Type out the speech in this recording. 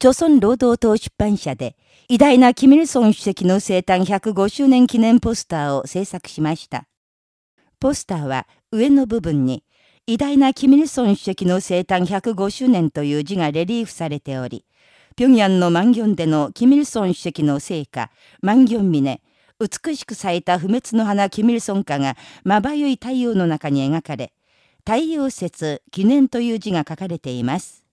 朝鮮労働党出版社で、偉大なキミルソン主席の生誕105周年記念ポスターを制作しました。ポスターは上の部分に、偉大なキミルソン主席の生誕105周年という字がレリーフされており、平壌の万ンでのキミルソン主席の成果、万ン峰、美しく咲いた不滅の花キミルソン花がまばゆい太陽の中に描かれ、太陽節記念という字が書かれています。